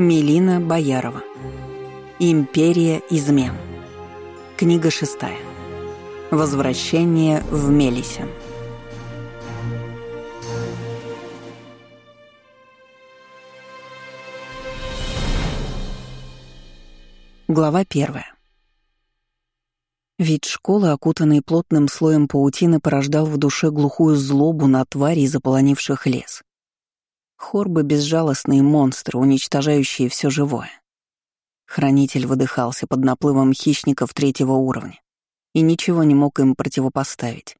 Мелина Боярова. Империя измен. Книга шестая. Возвращение в Мелисен. Глава первая. Вид школы, окутанный плотным слоем паутины, порождал в душе глухую злобу на тварей, заполонивших лес. Хорбы — безжалостные монстры, уничтожающие все живое. Хранитель выдыхался под наплывом хищников третьего уровня и ничего не мог им противопоставить.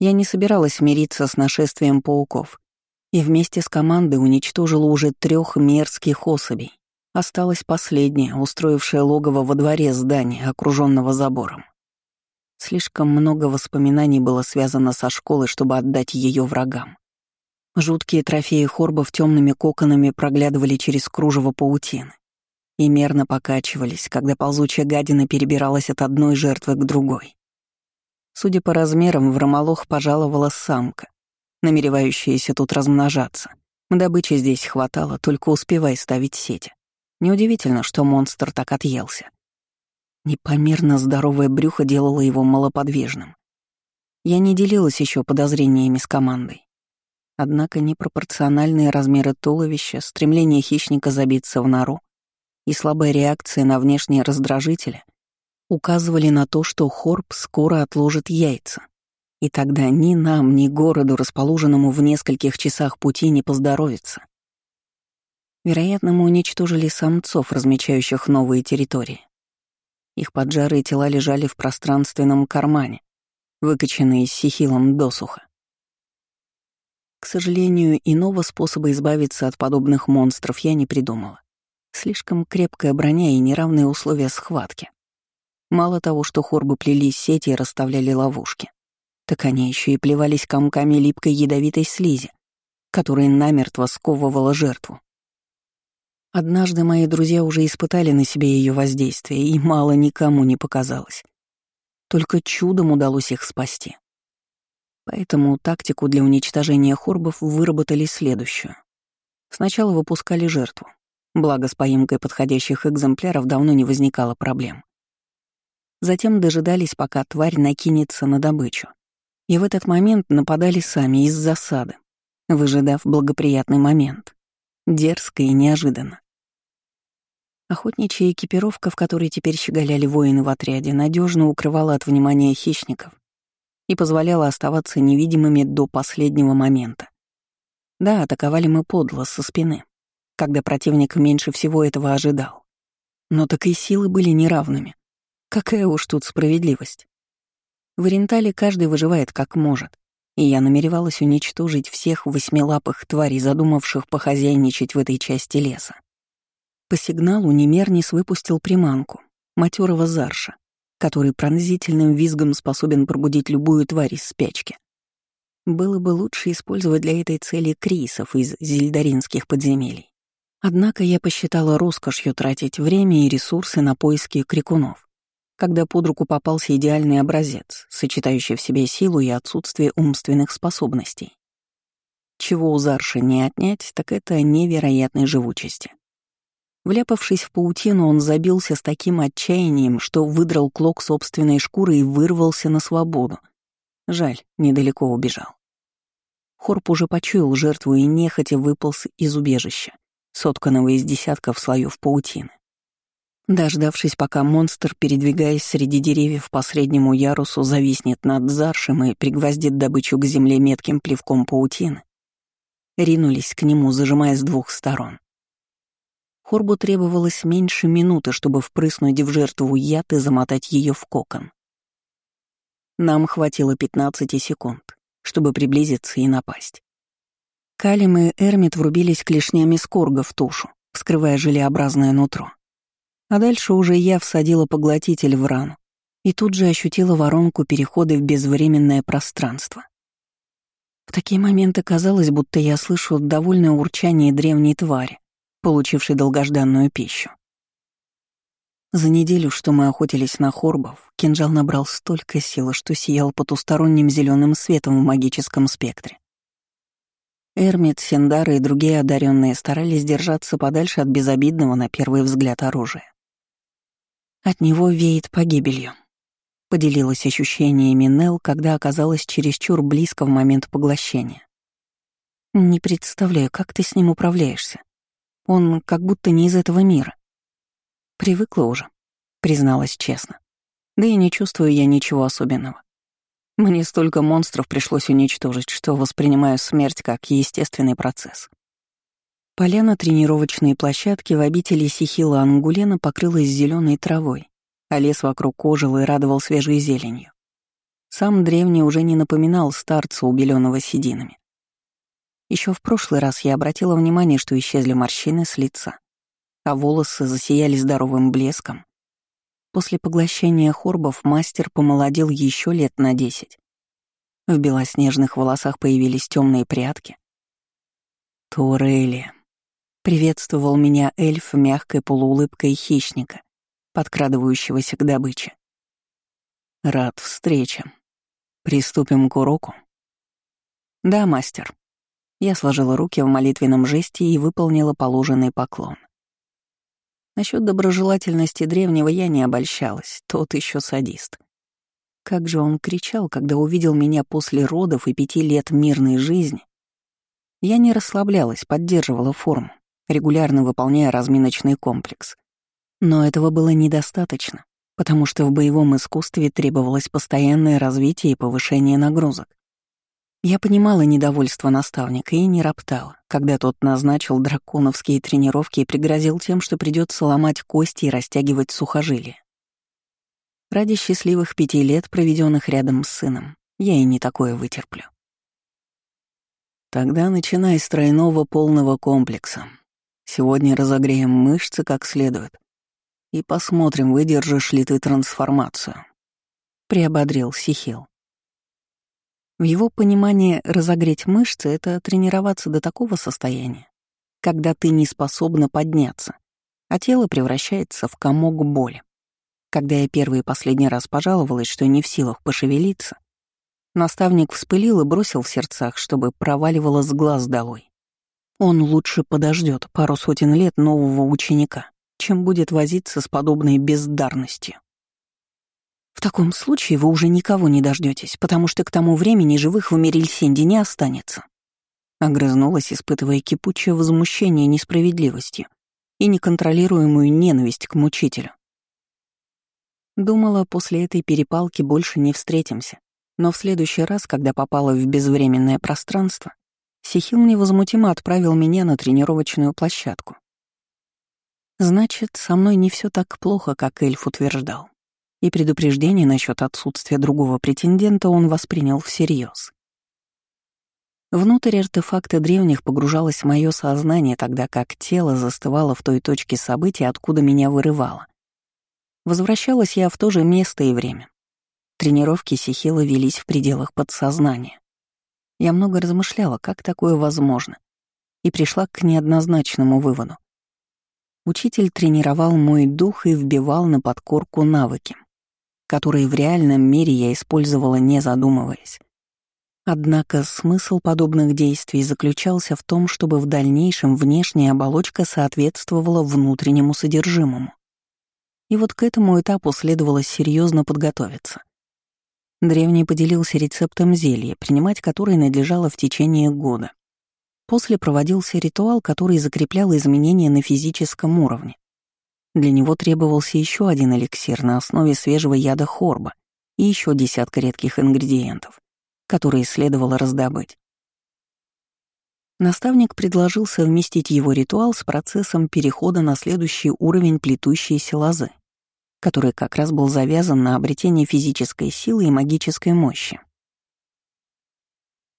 Я не собиралась мириться с нашествием пауков и вместе с командой уничтожила уже трех мерзких особей. Осталась последняя, устроившая логово во дворе здания, окруженного забором. Слишком много воспоминаний было связано со школой, чтобы отдать ее врагам. Жуткие трофеи хорбов темными коконами проглядывали через кружево паутины и мерно покачивались, когда ползучая гадина перебиралась от одной жертвы к другой. Судя по размерам, в Ромолох пожаловала самка, намеревающаяся тут размножаться. Добычи здесь хватало, только успевай ставить сети. Неудивительно, что монстр так отъелся. Непомерно здоровое брюхо делало его малоподвижным. Я не делилась еще подозрениями с командой. Однако непропорциональные размеры туловища, стремление хищника забиться в нору и слабая реакция на внешние раздражители указывали на то, что Хорб скоро отложит яйца. И тогда ни нам, ни городу, расположенному в нескольких часах пути, не поздоровится. Вероятно, мы уничтожили самцов, размечающих новые территории. Их поджарые тела лежали в пространственном кармане, выкачанные сихилом досуха. К сожалению, иного способа избавиться от подобных монстров я не придумала. Слишком крепкая броня и неравные условия схватки. Мало того, что хорбы плели сети и расставляли ловушки, так они еще и плевались комками липкой ядовитой слизи, которая намертво сковывала жертву. Однажды мои друзья уже испытали на себе ее воздействие, и мало никому не показалось. Только чудом удалось их спасти. Поэтому тактику для уничтожения хорбов выработали следующую. Сначала выпускали жертву, благо с поимкой подходящих экземпляров давно не возникало проблем. Затем дожидались, пока тварь накинется на добычу. И в этот момент нападали сами из засады, выжидав благоприятный момент. Дерзко и неожиданно. Охотничья экипировка, в которой теперь щеголяли воины в отряде, надежно укрывала от внимания хищников и позволяла оставаться невидимыми до последнего момента. Да, атаковали мы подло, со спины, когда противник меньше всего этого ожидал. Но так и силы были неравными. Какая уж тут справедливость. В Орентале каждый выживает как может, и я намеревалась уничтожить всех восьмилапых тварей, задумавших похозяйничать в этой части леса. По сигналу Немернис выпустил приманку, матерого зарша, который пронзительным визгом способен пробудить любую тварь из спячки. Было бы лучше использовать для этой цели крисов из зельдаринских подземелий. Однако я посчитала роскошью тратить время и ресурсы на поиски крикунов, когда под руку попался идеальный образец, сочетающий в себе силу и отсутствие умственных способностей. Чего у Зарши не отнять, так это невероятной живучести. Вляпавшись в паутину, он забился с таким отчаянием, что выдрал клок собственной шкуры и вырвался на свободу. Жаль, недалеко убежал. Хорп уже почуял жертву и нехотя выполз из убежища, сотканного из десятков слоев паутины. Дождавшись, пока монстр, передвигаясь среди деревьев по среднему ярусу, зависнет над заршем и пригвоздит добычу к земле метким плевком паутины, ринулись к нему, зажимая с двух сторон. Хорбу требовалось меньше минуты, чтобы впрыснуть в жертву яд и замотать ее в кокон. Нам хватило 15 секунд, чтобы приблизиться и напасть. Калим и Эрмит врубились клешнями скорга в тушу, вскрывая желеобразное нутро. А дальше уже я всадила поглотитель в рану и тут же ощутила воронку перехода в безвременное пространство. В такие моменты казалось, будто я слышу довольное урчание древней твари, получивший долгожданную пищу. За неделю, что мы охотились на хорбов, кинжал набрал столько силы, что сиял потусторонним зеленым светом в магическом спектре. Эрмит, Синдара и другие одаренные старались держаться подальше от безобидного на первый взгляд оружия. От него веет погибелью. Поделилась ощущениями Нел, когда оказалась чересчур близко в момент поглощения. Не представляю, как ты с ним управляешься. Он как будто не из этого мира. Привыкла уже, призналась честно. Да и не чувствую я ничего особенного. Мне столько монстров пришлось уничтожить, что воспринимаю смерть как естественный процесс. Поляна тренировочной площадки в обители Сихила Ангулена покрылась зеленой травой, а лес вокруг ожил и радовал свежей зеленью. Сам древний уже не напоминал старца, убеленного сединами. Еще в прошлый раз я обратила внимание, что исчезли морщины с лица, а волосы засияли здоровым блеском, После поглощения хорбов мастер помолодел еще лет на десять. В белоснежных волосах появились темные прятки. Турели. Приветствовал меня эльф мягкой полуулыбкой хищника, подкрадывающегося к добыче. Рад встрече. Приступим к уроку. Да, мастер. Я сложила руки в молитвенном жесте и выполнила положенный поклон. Насчет доброжелательности древнего я не обольщалась, тот еще садист. Как же он кричал, когда увидел меня после родов и пяти лет мирной жизни. Я не расслаблялась, поддерживала форму, регулярно выполняя разминочный комплекс. Но этого было недостаточно, потому что в боевом искусстве требовалось постоянное развитие и повышение нагрузок. Я понимала недовольство наставника и не роптала, когда тот назначил драконовские тренировки и пригрозил тем, что придется ломать кости и растягивать сухожилия. Ради счастливых пяти лет, проведенных рядом с сыном, я и не такое вытерплю. Тогда начинай с тройного полного комплекса. Сегодня разогреем мышцы как следует. И посмотрим, выдержишь ли ты трансформацию. Приободрил Сихил. В его понимании разогреть мышцы — это тренироваться до такого состояния, когда ты не способна подняться, а тело превращается в комок боли. Когда я первый и последний раз пожаловалась, что не в силах пошевелиться, наставник вспылил и бросил в сердцах, чтобы проваливало с глаз долой. Он лучше подождет пару сотен лет нового ученика, чем будет возиться с подобной бездарностью. В таком случае вы уже никого не дождетесь, потому что к тому времени живых в Мерильсенде не останется. Огрызнулась, испытывая кипучее возмущение несправедливостью и неконтролируемую ненависть к мучителю. Думала, после этой перепалки больше не встретимся, но в следующий раз, когда попала в безвременное пространство, Сихил невозмутимо отправил меня на тренировочную площадку. Значит, со мной не все так плохо, как эльф утверждал и предупреждение насчет отсутствия другого претендента он воспринял всерьез. Внутрь артефакта древних погружалось мое сознание, тогда как тело застывало в той точке событий, откуда меня вырывало. Возвращалась я в то же место и время. Тренировки Сихила велись в пределах подсознания. Я много размышляла, как такое возможно, и пришла к неоднозначному выводу. Учитель тренировал мой дух и вбивал на подкорку навыки, которые в реальном мире я использовала не задумываясь. Однако смысл подобных действий заключался в том, чтобы в дальнейшем внешняя оболочка соответствовала внутреннему содержимому. И вот к этому этапу следовало серьезно подготовиться. Древний поделился рецептом зелья, принимать которое надлежало в течение года. После проводился ритуал, который закреплял изменения на физическом уровне. Для него требовался еще один эликсир на основе свежего яда хорба и еще десятка редких ингредиентов, которые следовало раздобыть. Наставник предложил совместить его ритуал с процессом перехода на следующий уровень плетущейся лозы, который как раз был завязан на обретение физической силы и магической мощи.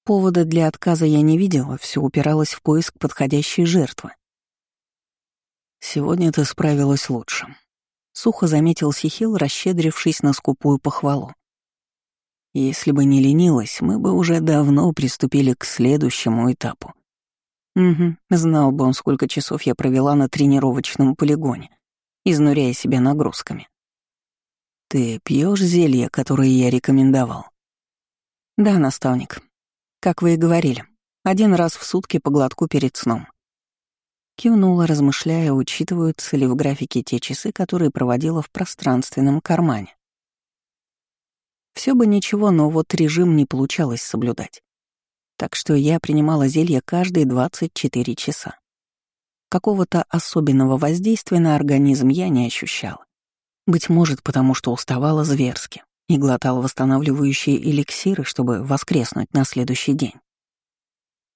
Повода для отказа я не видела, все упиралось в поиск подходящей жертвы. «Сегодня ты справилась лучше», — сухо заметил Сихил, расщедрившись на скупую похвалу. «Если бы не ленилась, мы бы уже давно приступили к следующему этапу». «Угу, знал бы он, сколько часов я провела на тренировочном полигоне, изнуряя себя нагрузками». «Ты пьешь зелье, которое я рекомендовал?» «Да, наставник. Как вы и говорили. Один раз в сутки по глотку перед сном. Кивнула, размышляя, учитываются ли в графике те часы, которые проводила в пространственном кармане. Все бы ничего, но вот режим не получалось соблюдать. Так что я принимала зелье каждые 24 часа. Какого-то особенного воздействия на организм я не ощущала. Быть может, потому что уставала зверски и глотала восстанавливающие эликсиры, чтобы воскреснуть на следующий день.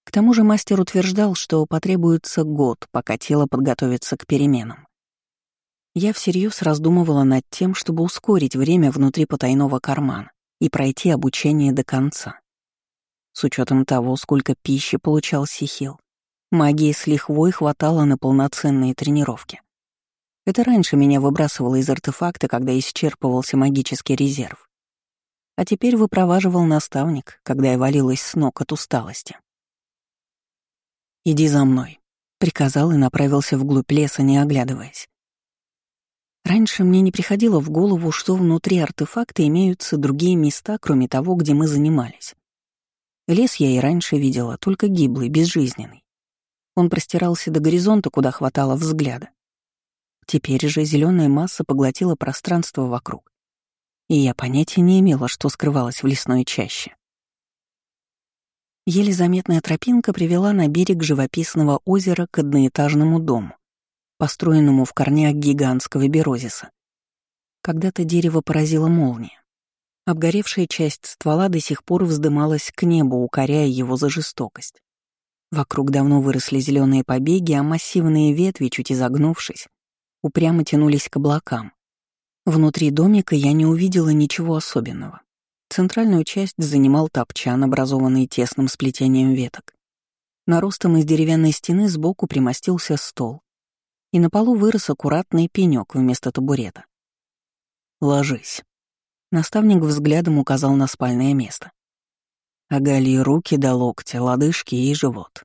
К тому же мастер утверждал, что потребуется год, пока тело подготовится к переменам. Я всерьез раздумывала над тем, чтобы ускорить время внутри потайного кармана и пройти обучение до конца. С учетом того, сколько пищи получал Сихил, магии с лихвой хватало на полноценные тренировки. Это раньше меня выбрасывало из артефакта, когда исчерпывался магический резерв. А теперь выпроваживал наставник, когда я валилась с ног от усталости. «Иди за мной», — приказал и направился вглубь леса, не оглядываясь. Раньше мне не приходило в голову, что внутри артефакта имеются другие места, кроме того, где мы занимались. Лес я и раньше видела, только гиблый, безжизненный. Он простирался до горизонта, куда хватало взгляда. Теперь же зеленая масса поглотила пространство вокруг. И я понятия не имела, что скрывалось в лесной чаще. Еле заметная тропинка привела на берег живописного озера к одноэтажному дому, построенному в корнях гигантского берозиса. Когда-то дерево поразило молния. Обгоревшая часть ствола до сих пор вздымалась к небу, укоряя его за жестокость. Вокруг давно выросли зеленые побеги, а массивные ветви, чуть изогнувшись, упрямо тянулись к облакам. Внутри домика я не увидела ничего особенного. Центральную часть занимал топчан, образованный тесным сплетением веток. Наростом из деревянной стены сбоку примостился стол, и на полу вырос аккуратный пенёк вместо табурета. «Ложись». Наставник взглядом указал на спальное место. Оголи руки до локтя, лодыжки и живот.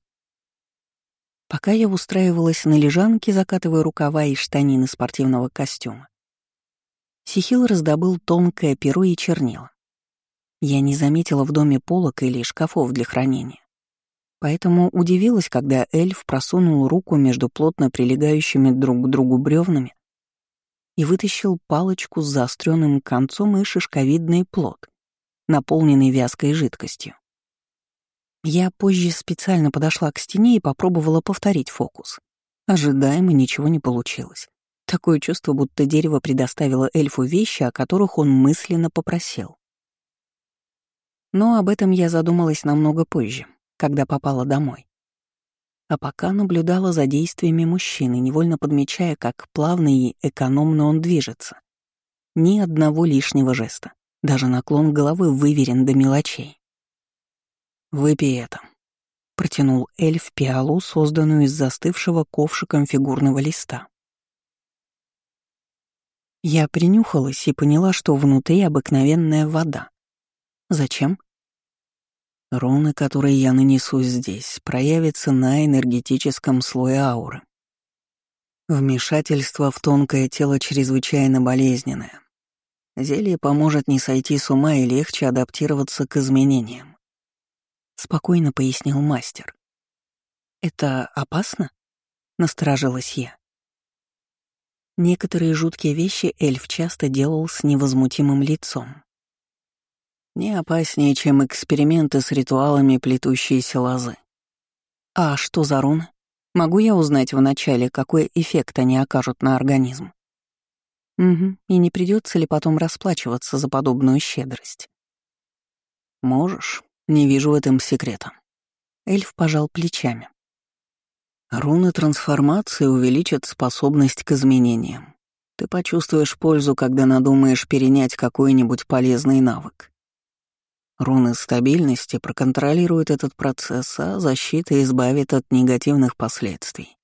Пока я устраивалась на лежанке, закатывая рукава и штанины спортивного костюма, Сихил раздобыл тонкое перо и чернила. Я не заметила в доме полок или шкафов для хранения. Поэтому удивилась, когда эльф просунул руку между плотно прилегающими друг к другу бревнами и вытащил палочку с заостренным концом и шишковидный плод, наполненный вязкой жидкостью. Я позже специально подошла к стене и попробовала повторить фокус. Ожидаемо ничего не получилось. Такое чувство, будто дерево предоставило эльфу вещи, о которых он мысленно попросил. Но об этом я задумалась намного позже, когда попала домой. А пока наблюдала за действиями мужчины, невольно подмечая, как плавно и экономно он движется. Ни одного лишнего жеста. Даже наклон головы выверен до мелочей. «Выпей это», — протянул эльф пиалу, созданную из застывшего ковшиком фигурного листа. Я принюхалась и поняла, что внутри обыкновенная вода. Зачем? Руны, которые я нанесу здесь, проявятся на энергетическом слое ауры. Вмешательство в тонкое тело чрезвычайно болезненное. Зелье поможет не сойти с ума и легче адаптироваться к изменениям. Спокойно пояснил мастер. «Это опасно?» — насторожилась я. Некоторые жуткие вещи эльф часто делал с невозмутимым лицом. Не опаснее, чем эксперименты с ритуалами плетущиеся лозы. А что за руны? Могу я узнать вначале, какой эффект они окажут на организм? Угу, и не придется ли потом расплачиваться за подобную щедрость? Можешь, не вижу в этом секрета. Эльф пожал плечами. Руны трансформации увеличат способность к изменениям. Ты почувствуешь пользу, когда надумаешь перенять какой-нибудь полезный навык. Руны стабильности проконтролируют этот процесс, а защита избавит от негативных последствий,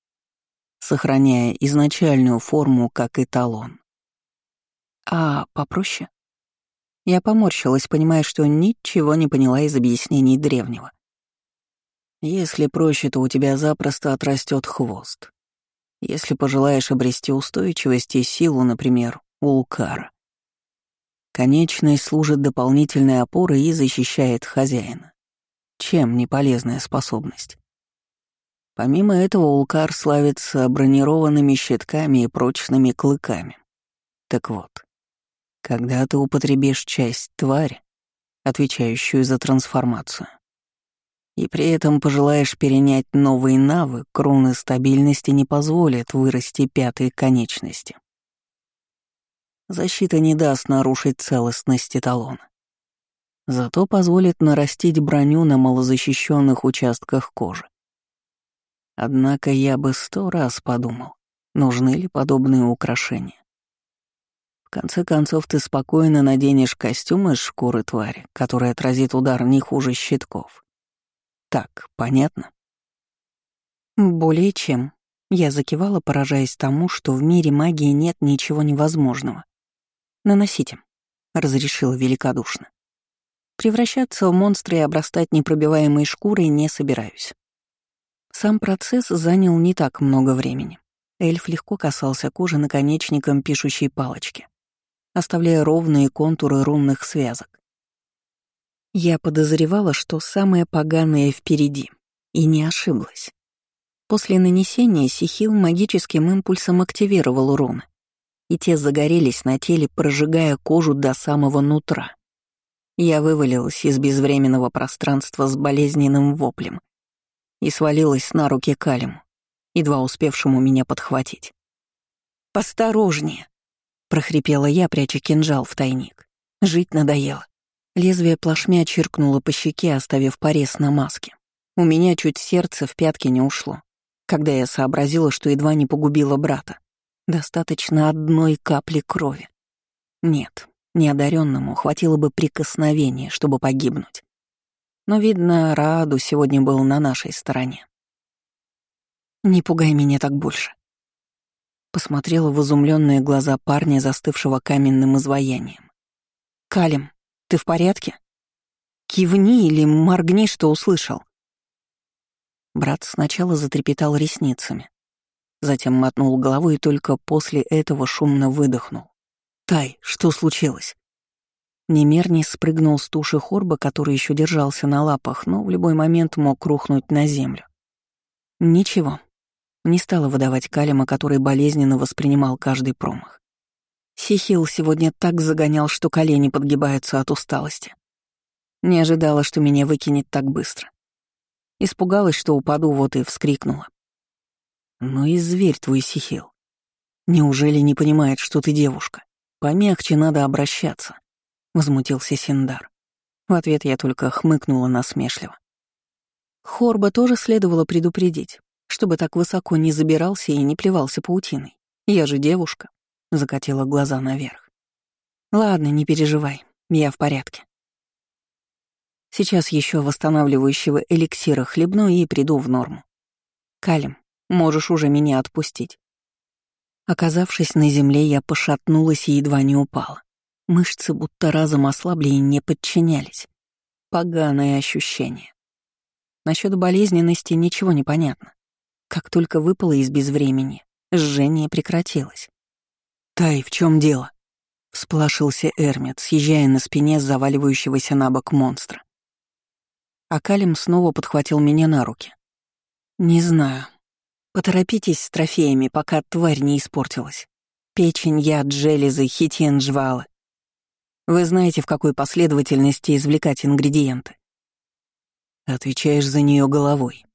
сохраняя изначальную форму как эталон. А попроще? Я поморщилась, понимая, что ничего не поняла из объяснений древнего. Если проще, то у тебя запросто отрастет хвост. Если пожелаешь обрести устойчивость и силу, например, у Лукара, Конечность служит дополнительной опорой и защищает хозяина. Чем не полезная способность? Помимо этого, Улкар славится бронированными щитками и прочными клыками. Так вот, когда ты употребишь часть твари, отвечающую за трансформацию, и при этом пожелаешь перенять новый навык, руны стабильности не позволят вырасти пятой конечности. Защита не даст нарушить целостность эталона. Зато позволит нарастить броню на малозащищенных участках кожи. Однако я бы сто раз подумал, нужны ли подобные украшения. В конце концов, ты спокойно наденешь костюм из шкуры твари, который отразит удар не хуже щитков. Так, понятно? Более чем. Я закивала, поражаясь тому, что в мире магии нет ничего невозможного. «Наносите», — разрешила великодушно. Превращаться в монстра и обрастать непробиваемой шкурой не собираюсь. Сам процесс занял не так много времени. Эльф легко касался кожи наконечником пишущей палочки, оставляя ровные контуры рунных связок. Я подозревала, что самое поганое впереди, и не ошиблась. После нанесения Сихил магическим импульсом активировал руны, и те загорелись на теле, прожигая кожу до самого нутра. Я вывалилась из безвременного пространства с болезненным воплем и свалилась на руки Калиму, едва успевшему меня подхватить. «Посторожнее!» — прохрипела я, пряча кинжал в тайник. Жить надоело. Лезвие плашмя чиркнуло по щеке, оставив порез на маске. У меня чуть сердце в пятки не ушло, когда я сообразила, что едва не погубила брата. Достаточно одной капли крови. Нет, Неодаренному хватило бы прикосновения, чтобы погибнуть. Но, видно, Рааду сегодня был на нашей стороне. «Не пугай меня так больше», посмотрела в изумленные глаза парня, застывшего каменным изваянием. «Калим, ты в порядке? Кивни или моргни, что услышал». Брат сначала затрепетал ресницами, затем мотнул головой и только после этого шумно выдохнул. «Тай, что случилось?» Немерни спрыгнул с туши хорба, который еще держался на лапах, но в любой момент мог рухнуть на землю. Ничего. Не стала выдавать Калима, который болезненно воспринимал каждый промах. Сихил сегодня так загонял, что колени подгибаются от усталости. Не ожидала, что меня выкинет так быстро. Испугалась, что упаду, вот и вскрикнула. «Ну и зверь твой, Сихил. Неужели не понимает, что ты девушка?» «Помягче надо обращаться», — возмутился Синдар. В ответ я только хмыкнула насмешливо. Хорба тоже следовало предупредить, чтобы так высоко не забирался и не плевался паутиной. Я же девушка, — закатила глаза наверх. Ладно, не переживай, я в порядке. Сейчас еще восстанавливающего эликсира хлебну и приду в норму. Калим, можешь уже меня отпустить. Оказавшись на земле, я пошатнулась и едва не упала. Мышцы будто разом ослабли и не подчинялись. Поганое ощущение. Насчет болезненности ничего не понятно. Как только выпало из безвремени, жжение прекратилось. «Тай, в чем дело?» — всполошился Эрмит, съезжая на спине заваливающегося на бок монстра. А Калим снова подхватил меня на руки. «Не знаю, Поторопитесь с трофеями, пока тварь не испортилась. Печень, яд, железы, хитин, жвалы. Вы знаете, в какой последовательности извлекать ингредиенты. Отвечаешь за нее головой.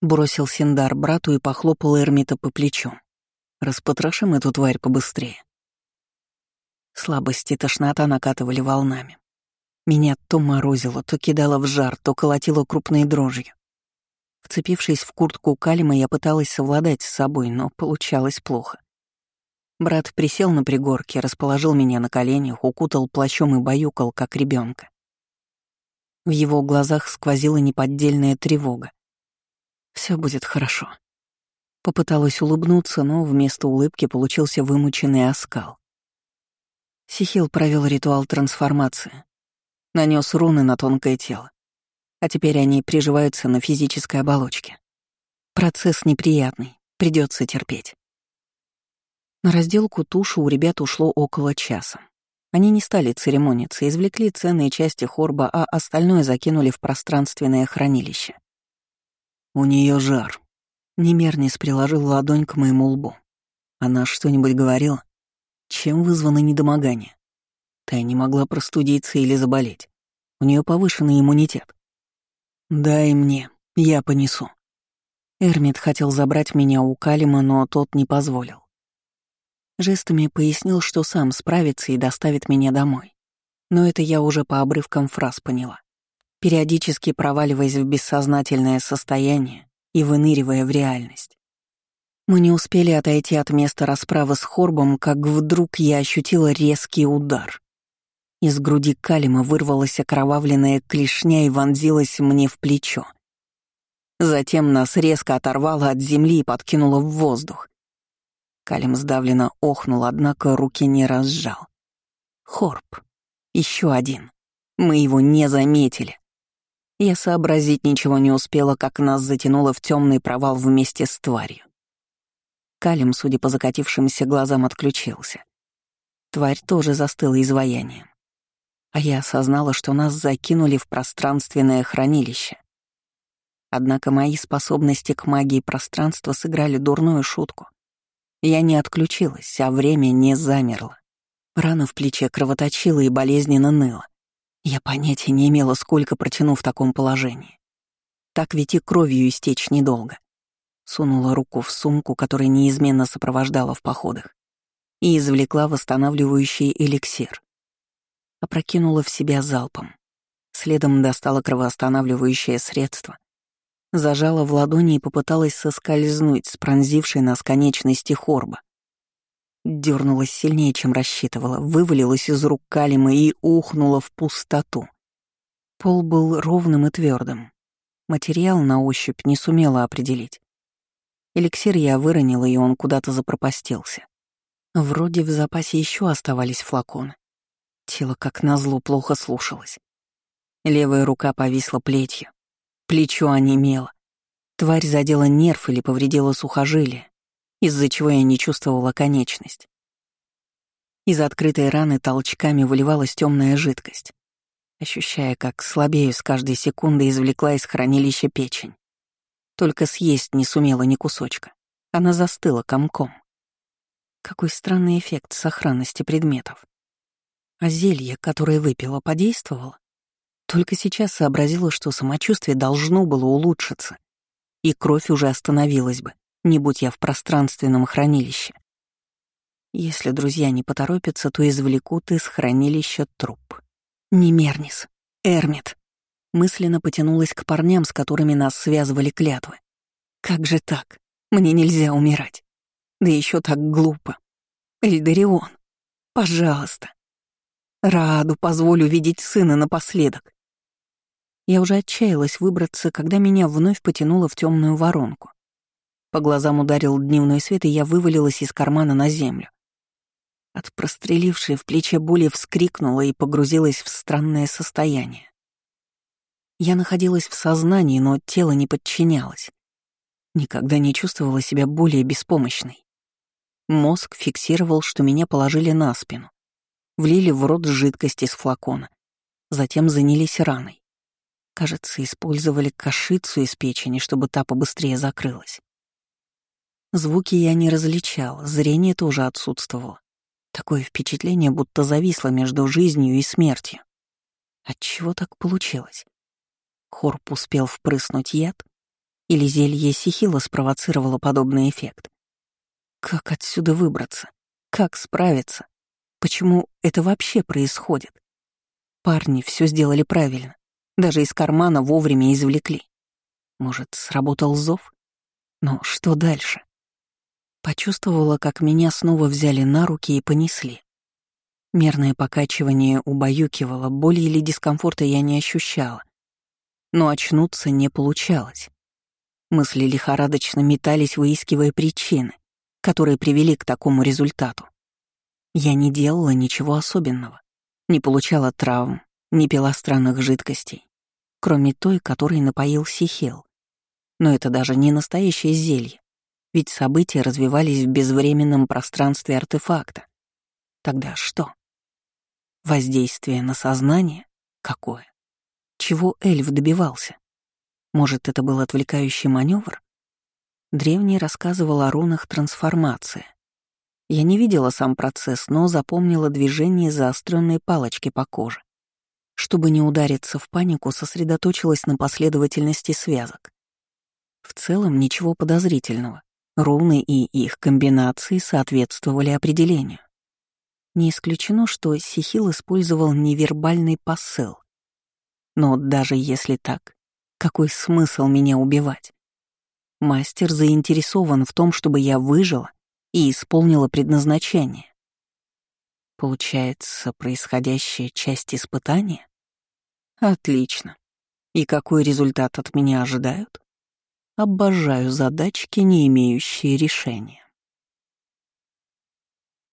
Бросил Синдар брату и похлопал Эрмита по плечу. Распотрошим эту тварь побыстрее. Слабость и тошнота накатывали волнами. Меня то морозило, то кидало в жар, то колотило крупной дрожью. Вцепившись в куртку Калима, я пыталась совладать с собой, но получалось плохо. Брат присел на пригорке, расположил меня на коленях, укутал плащом и баюкал, как ребенка. В его глазах сквозила неподдельная тревога. Все будет хорошо. Попыталась улыбнуться, но вместо улыбки получился вымученный оскал. Сихил провел ритуал трансформации. Нанес руны на тонкое тело а теперь они приживаются на физической оболочке. Процесс неприятный, придется терпеть. На разделку туши у ребят ушло около часа. Они не стали церемониться, извлекли ценные части хорба, а остальное закинули в пространственное хранилище. «У нее жар». Немернис приложил ладонь к моему лбу. Она что-нибудь говорила? Чем вызвано недомогание? Та не могла простудиться или заболеть. У нее повышенный иммунитет. «Дай мне, я понесу». Эрмит хотел забрать меня у Калима, но тот не позволил. Жестами пояснил, что сам справится и доставит меня домой. Но это я уже по обрывкам фраз поняла. Периодически проваливаясь в бессознательное состояние и выныривая в реальность. Мы не успели отойти от места расправы с Хорбом, как вдруг я ощутила резкий удар. Из груди Калима вырвалась окровавленная клешня и вонзилась мне в плечо. Затем нас резко оторвало от земли и подкинуло в воздух. Калим сдавленно охнул, однако руки не разжал. Хорб. Еще один. Мы его не заметили. Я сообразить ничего не успела, как нас затянуло в темный провал вместе с тварью. Калим, судя по закатившимся глазам, отключился. Тварь тоже застыла изваянием а я осознала, что нас закинули в пространственное хранилище. Однако мои способности к магии пространства сыграли дурную шутку. Я не отключилась, а время не замерло. Рана в плече кровоточила и болезненно ныла. Я понятия не имела, сколько протяну в таком положении. Так ведь и кровью истечь недолго. Сунула руку в сумку, которая неизменно сопровождала в походах, и извлекла восстанавливающий эликсир опрокинула в себя залпом. Следом достала кровоостанавливающее средство, зажала в ладони и попыталась соскользнуть с пронзившей нас конечности хорба. Дернулась сильнее, чем рассчитывала, вывалилась из рук калима и ухнула в пустоту. Пол был ровным и твердым. Материал на ощупь не сумела определить. Эликсир я выронила, и он куда-то запропастился. Вроде в запасе еще оставались флаконы. Тело, как назло, плохо слушалось. Левая рука повисла плетью. Плечо онемело. Тварь задела нерв или повредила сухожилие, из-за чего я не чувствовала конечность. Из открытой раны толчками выливалась темная жидкость. Ощущая, как слабею с каждой секундой, извлекла из хранилища печень. Только съесть не сумела ни кусочка. Она застыла комком. Какой странный эффект сохранности предметов. А зелье, которое выпила, подействовало? Только сейчас сообразила, что самочувствие должно было улучшиться, и кровь уже остановилась бы, не будь я в пространственном хранилище. Если друзья не поторопятся, то извлекут из хранилища труп. Немернис, Эрмит. Мысленно потянулась к парням, с которыми нас связывали клятвы. Как же так? Мне нельзя умирать. Да еще так глупо. Эльдарион, пожалуйста. Раду позволю видеть сына напоследок. Я уже отчаялась выбраться, когда меня вновь потянуло в темную воронку. По глазам ударил дневной свет, и я вывалилась из кармана на землю. От прострелившей в плече боли вскрикнула и погрузилась в странное состояние. Я находилась в сознании, но тело не подчинялось. Никогда не чувствовала себя более беспомощной. Мозг фиксировал, что меня положили на спину влили в рот жидкость из флакона. Затем занялись раной. Кажется, использовали кашицу из печени, чтобы та побыстрее закрылась. Звуки я не различала, зрение тоже отсутствовало. Такое впечатление, будто зависло между жизнью и смертью. Отчего так получилось? Хорп успел впрыснуть яд? Или зелье Сихила спровоцировало подобный эффект? Как отсюда выбраться? Как справиться? Почему это вообще происходит? Парни все сделали правильно. Даже из кармана вовремя извлекли. Может, сработал зов? Но что дальше? Почувствовала, как меня снова взяли на руки и понесли. Мерное покачивание убаюкивало, боли или дискомфорта я не ощущала. Но очнуться не получалось. Мысли лихорадочно метались, выискивая причины, которые привели к такому результату. Я не делала ничего особенного, не получала травм, не пила странных жидкостей, кроме той, которой напоил Сихел. Но это даже не настоящее зелье, ведь события развивались в безвременном пространстве артефакта. Тогда что? Воздействие на сознание? Какое? Чего эльф добивался? Может, это был отвлекающий маневр? Древний рассказывал о рунах трансформации. Я не видела сам процесс, но запомнила движение заостренной палочки по коже. Чтобы не удариться в панику, сосредоточилась на последовательности связок. В целом ничего подозрительного. Руны и их комбинации соответствовали определению. Не исключено, что Сихил использовал невербальный посыл. Но даже если так, какой смысл меня убивать? Мастер заинтересован в том, чтобы я выжила и исполнила предназначение. Получается, происходящая часть испытания? Отлично. И какой результат от меня ожидают? Обожаю задачки, не имеющие решения.